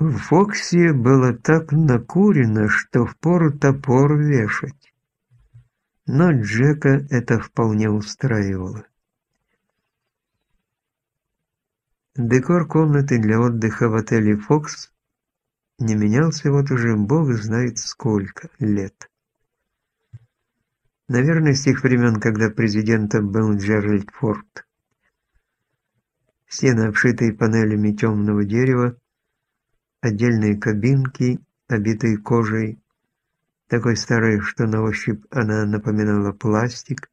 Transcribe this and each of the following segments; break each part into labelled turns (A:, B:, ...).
A: В Фоксе было так накурено, что впору топор вешать. Но Джека это вполне устраивало. Декор комнаты для отдыха в отеле «Фокс» не менялся вот уже бог знает сколько лет. Наверное, с тех времен, когда президентом был Джеральд Форд. Стены, обшитые панелями темного дерева, отдельные кабинки, обитые кожей, такой старой, что на ощупь она напоминала пластик,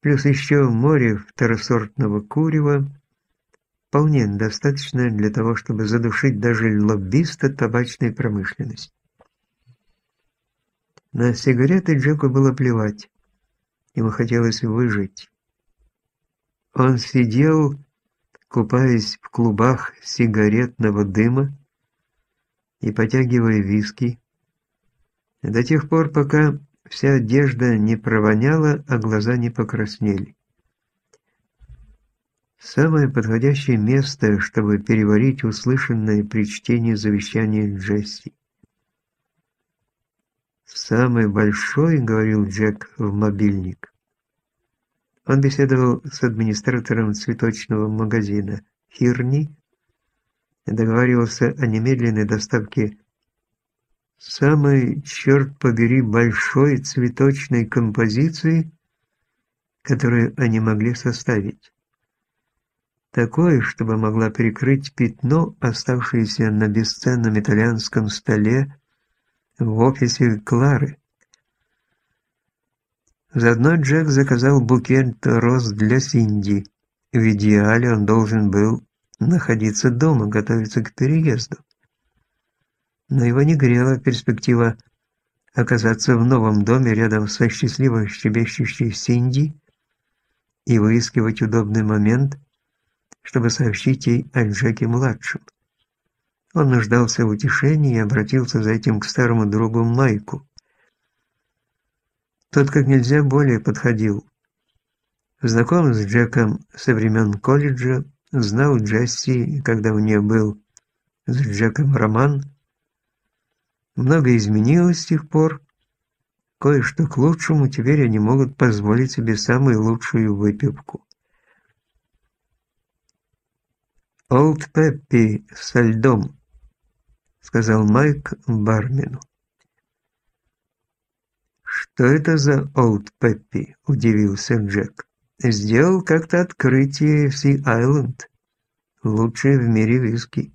A: плюс еще море второсортного курева, вполне достаточно для того, чтобы задушить даже лоббиста табачной промышленности. На сигареты Джеку было плевать, ему хотелось выжить. Он сидел купаясь в клубах сигаретного дыма и потягивая виски, до тех пор, пока вся одежда не провоняла, а глаза не покраснели. Самое подходящее место, чтобы переварить услышанное при чтении завещания Джесси. «Самый большой», — говорил Джек в мобильник, он беседовал с администратором цветочного магазина Хирни, договаривался о немедленной доставке самой, черт побери, большой цветочной композиции, которую они могли составить. Такое, чтобы могла перекрыть пятно, оставшееся на бесценном итальянском столе в офисе Клары. Заодно Джек заказал букет роз для Синди. В идеале он должен был находиться дома, готовиться к переезду. Но его не грела перспектива оказаться в новом доме рядом со счастливо щебещущей Синди и выискивать удобный момент, чтобы сообщить ей о Джеке-младшем. Он нуждался в утешении и обратился за этим к старому другу Майку. Тот как нельзя более подходил. Знаком с Джеком со времен колледжа, знал Джесси, когда у нее был с Джеком роман. Много изменилось с тех пор. Кое-что к лучшему, теперь они могут позволить себе самую лучшую выпивку. «Олд Пеппи со льдом», — сказал Майк бармену. «Что это за Олд Пеппи?» – удивился Джек. «Сделал как-то открытие в Си-Айленд. Лучшее в мире виски».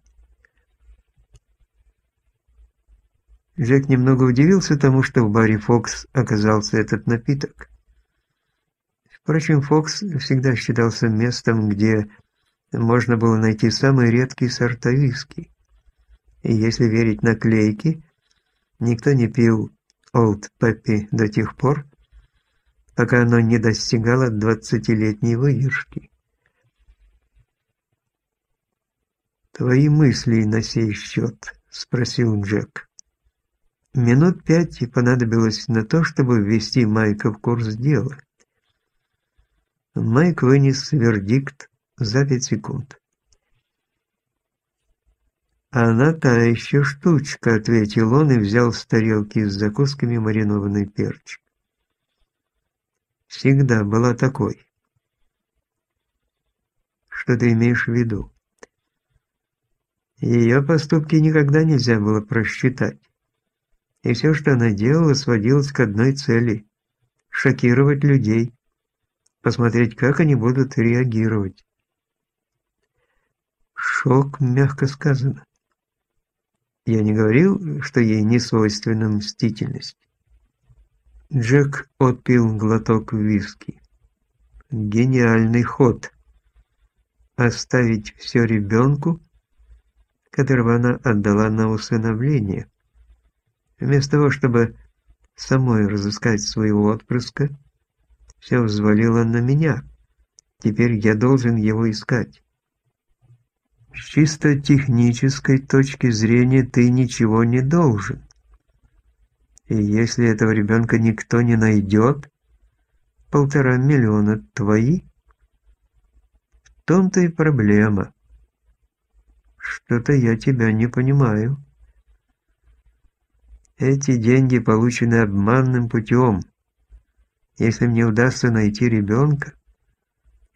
A: Джек немного удивился тому, что в баре «Фокс» оказался этот напиток. Впрочем, «Фокс» всегда считался местом, где можно было найти самые редкие сорта виски. И если верить наклейке, никто не пил Олд Пеппи до тех пор, пока оно не достигало двадцатилетней выдержки. «Твои мысли на сей счет?» – спросил Джек. Минут пять понадобилось на то, чтобы ввести Майка в курс дела. Майк вынес вердикт за пять секунд. «Она та еще штучка», — ответил он и взял с тарелки с закусками маринованный перчик. «Всегда была такой». «Что ты имеешь в виду?» Ее поступки никогда нельзя было просчитать. И все, что она делала, сводилось к одной цели – шокировать людей, посмотреть, как они будут реагировать. Шок, мягко сказано. Я не говорил, что ей не свойственна мстительность. Джек отпил глоток виски. Гениальный ход. Оставить все ребенку, которого она отдала на усыновление. Вместо того, чтобы самой разыскать своего отпрыска, все взвалила на меня. Теперь я должен его искать. С чисто технической точки зрения ты ничего не должен. И если этого ребенка никто не найдет, полтора миллиона твои. В том-то и проблема. Что-то я тебя не понимаю. Эти деньги получены обманным путем. Если мне удастся найти ребенка,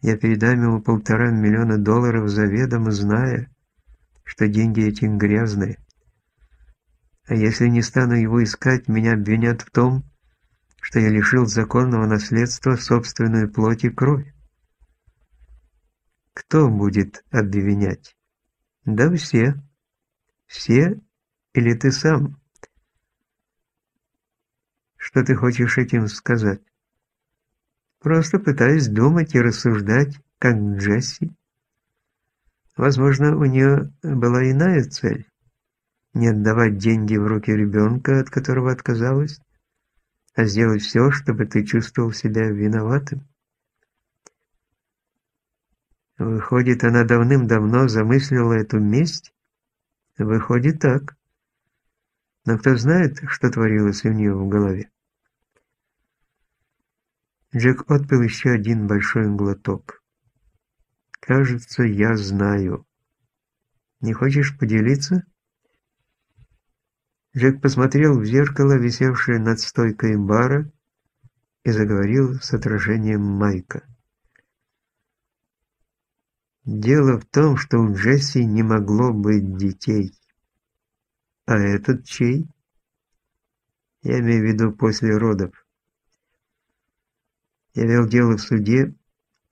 A: я передам ему полтора миллиона долларов заведомо, зная, что деньги эти грязные. А если не стану его искать, меня обвинят в том, что я лишил законного наследства собственную плоть и кровь. Кто будет обвинять? Да все. Все или ты сам? Что ты хочешь этим сказать? Просто пытаюсь думать и рассуждать, как Джесси. Возможно, у нее была иная цель. Не отдавать деньги в руки ребенка, от которого отказалась, а сделать все, чтобы ты чувствовал себя виноватым. Выходит, она давным-давно замыслила эту месть? Выходит так. Но кто знает, что творилось у нее в голове? Джек отпил еще один большой глоток. «Кажется, я знаю. Не хочешь поделиться?» Джек посмотрел в зеркало, висевшее над стойкой бара, и заговорил с отражением Майка. Дело в том, что у Джесси не могло быть детей. А этот чей? Я имею в виду после родов. Я вел дело в суде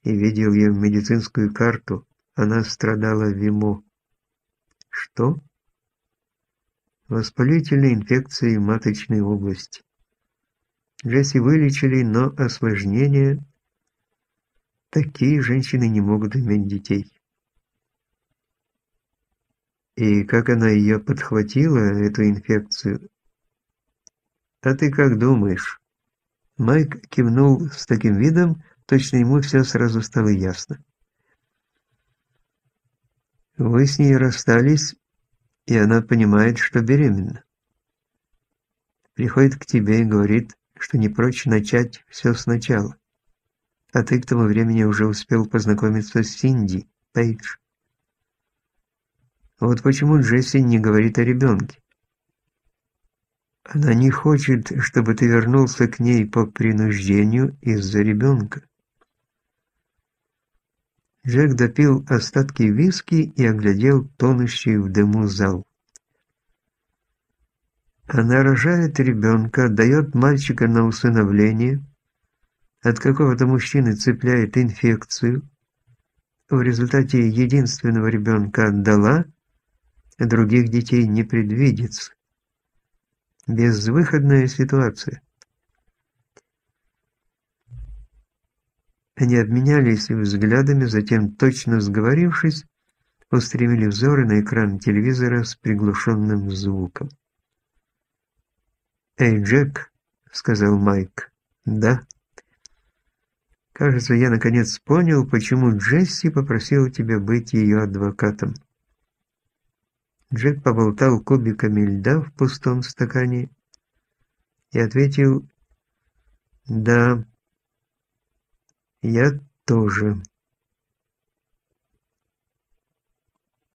A: и видел ее медицинскую карту. Она страдала ВИМО. Что? Воспалительной инфекцией маточной области. Джесси вылечили, но осложнения... Такие женщины не могут иметь детей. И как она ее подхватила, эту инфекцию? А ты как думаешь? Майк кивнул с таким видом, точно ему все сразу стало ясно. Вы с ней расстались, и она понимает, что беременна. Приходит к тебе и говорит, что не прочь начать все сначала. А ты к тому времени уже успел познакомиться с Синди, Пейдж. Вот почему Джесси не говорит о ребенке. Она не хочет, чтобы ты вернулся к ней по принуждению из-за ребенка. Джек допил остатки виски и оглядел тонущий в дыму зал. Она рожает ребенка, дает мальчика на усыновление, от какого-то мужчины цепляет инфекцию, в результате единственного ребенка отдала, других детей не предвидится. Безвыходная ситуация. Они обменялись взглядами, затем, точно сговорившись, устремили взоры на экран телевизора с приглушенным звуком. «Эй, Джек», — сказал Майк, — «да». «Кажется, я наконец понял, почему Джесси попросила тебя быть ее адвокатом». Джек поболтал кубиками льда в пустом стакане и ответил «Да, я тоже».